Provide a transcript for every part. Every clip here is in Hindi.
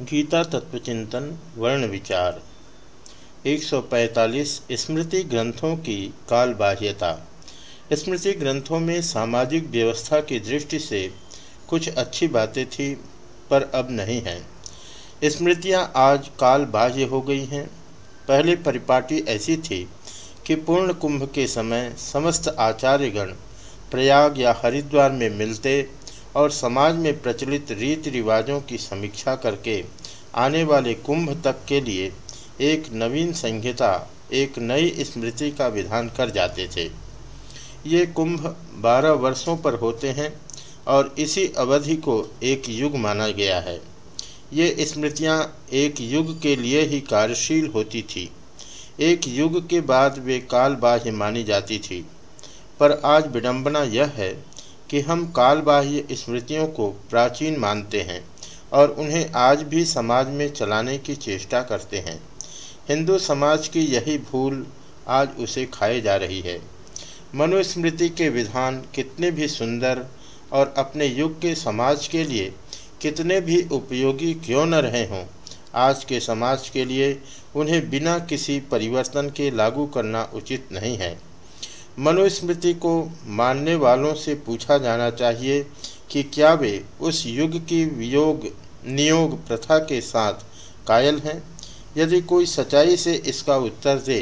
गीता तत्वचिंतन, वर्ण विचार। 145 स्मृति ग्रंथों की काल बाह्यता स्मृति ग्रंथों में सामाजिक व्यवस्था की दृष्टि से कुछ अच्छी बातें थी, पर अब नहीं हैं। स्मृतियाँ आज काल बाह्य हो गई हैं। पहले परिपाटी ऐसी थी कि पूर्ण कुंभ के समय समस्त आचार्यगण प्रयाग या हरिद्वार में मिलते और समाज में प्रचलित रीति रिवाजों की समीक्षा करके आने वाले कुंभ तक के लिए एक नवीन संहिता, एक नई स्मृति का विधान कर जाते थे। ये कुंभ बारह वर्षों पर होते हैं और इसी अवधि को एक युग माना गया है। ये स्मृतियाँ एक युग के लिए ही कार्यशील होती थी। एक युग के बाद वे काल बाह्य मानी जाती थी। पर आज विडंबना यह है कि हम कालबाह्य स्मृतियों को प्राचीन मानते हैं और उन्हें आज भी समाज में चलाने की चेष्टा करते हैं। हिंदू समाज की यही भूल आज उसे खाए जा रही है। मनुस्मृति के विधान कितने भी सुंदर और अपने युग के समाज के लिए कितने भी उपयोगी क्यों न रहे हों, आज के समाज के लिए उन्हें बिना किसी परिवर्तन के लागू करना उचित नहीं है। मनुस्मृति को मानने वालों से पूछा जाना चाहिए कि क्या वे उस युग की वियोग, नियोग प्रथा के साथ कायल हैं? यदि कोई सच्चाई से इसका उत्तर दे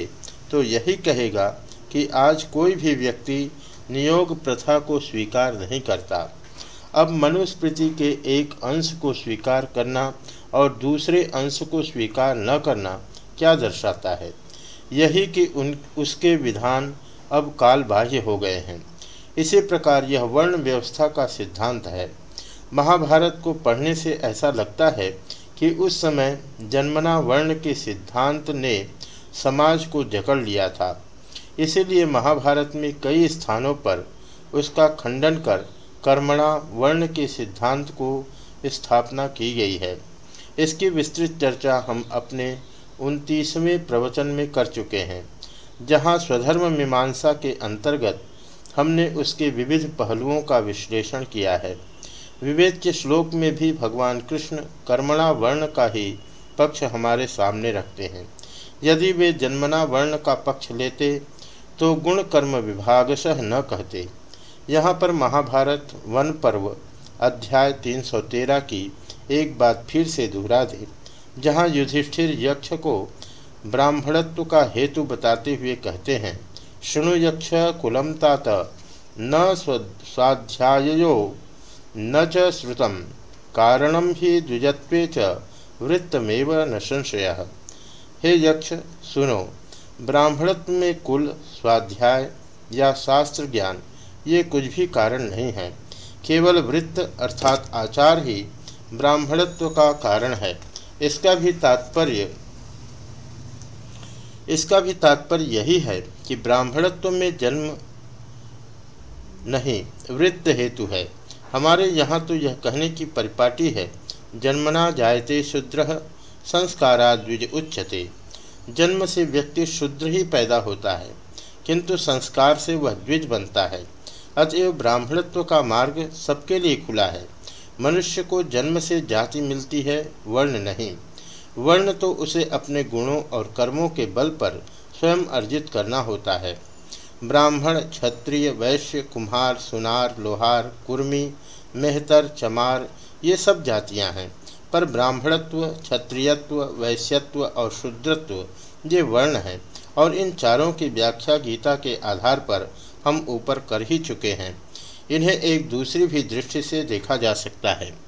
तो यही कहेगा कि आज कोई भी व्यक्ति नियोग प्रथा को स्वीकार नहीं करता। अब मनुस्मृति के एक अंश को स्वीकार करना और दूसरे अंश को स्वीकार न करना क्या दर्शाता है? यही कि उन, उसके विधान अब काल बाह्य हो गए हैं। इसी प्रकार यह वर्ण व्यवस्था का सिद्धांत है। महाभारत को पढ़ने से ऐसा लगता है कि उस समय जन्मना वर्ण के सिद्धांत ने समाज को जकड़ लिया था। इसीलिए महाभारत में कई स्थानों पर उसका खंडन कर कर्मणा वर्ण के सिद्धांत को स्थापना की गई है। इसकी विस्तृत चर्चा हम अपने उनतीसवें प्रवचन में कर चुके हैं। जहाँ स्वधर्म मीमांसा के अंतर्गत हमने उसके विविध पहलुओं का विश्लेषण किया है। विवेक के श्लोक में भी भगवान कृष्ण कर्मणा वर्ण का ही पक्ष हमारे सामने रखते हैं। यदि वे जन्मना वर्ण का पक्ष लेते तो गुण कर्म विभागशः न कहते। यहाँ पर महाभारत वन पर्व अध्याय 313 की एक बात फिर से दोहरा दे, जहाँ युधिष्ठिर यक्ष को ब्राह्मणत्व का हेतु बताते हुए कहते हैं शुणु यक्ष कुलम तात, न स्वाध्यायो न च श्रुतम कारणम ही द्विजत्वे च वृत्तमेव न संशय। हे यक्ष, सुनो, ब्राह्मणत्व में कुल, स्वाध्याय या शास्त्र ज्ञान, ये कुछ भी कारण नहीं है। केवल वृत्त अर्थात आचार ही ब्राह्मणत्व का कारण है। इसका भी तात्पर्य इसका भी तात्पर्य यही है कि ब्राह्मणत्व में जन्म नहीं, वृत्त हेतु है। हमारे यहाँ तो यह कहने की परिपाटी है, जन्मना जायते शुद्र संस्कारा द्विज उच्चते जन्म से व्यक्ति शुद्र ही पैदा होता है, किंतु संस्कार से वह द्विज बनता है। अतएव ब्राह्मणत्व का मार्ग सबके लिए खुला है। मनुष्य को जन्म से जाति मिलती है, वर्ण नहीं। वर्ण तो उसे अपने गुणों और कर्मों के बल पर स्वयं अर्जित करना होता है। ब्राह्मण, क्षत्रिय, वैश्य, कुम्हार, सुनार, लोहार, कुर्मी, मेहतर, चमार, ये सब जातियाँ हैं। पर ब्राह्मणत्व, क्षत्रियत्व, वैश्यत्व और शूद्रत्व, ये वर्ण हैं और इन चारों की व्याख्या गीता के आधार पर हम ऊपर कर ही चुके हैं। इन्हें एक दूसरी भी दृष्टि से देखा जा सकता है।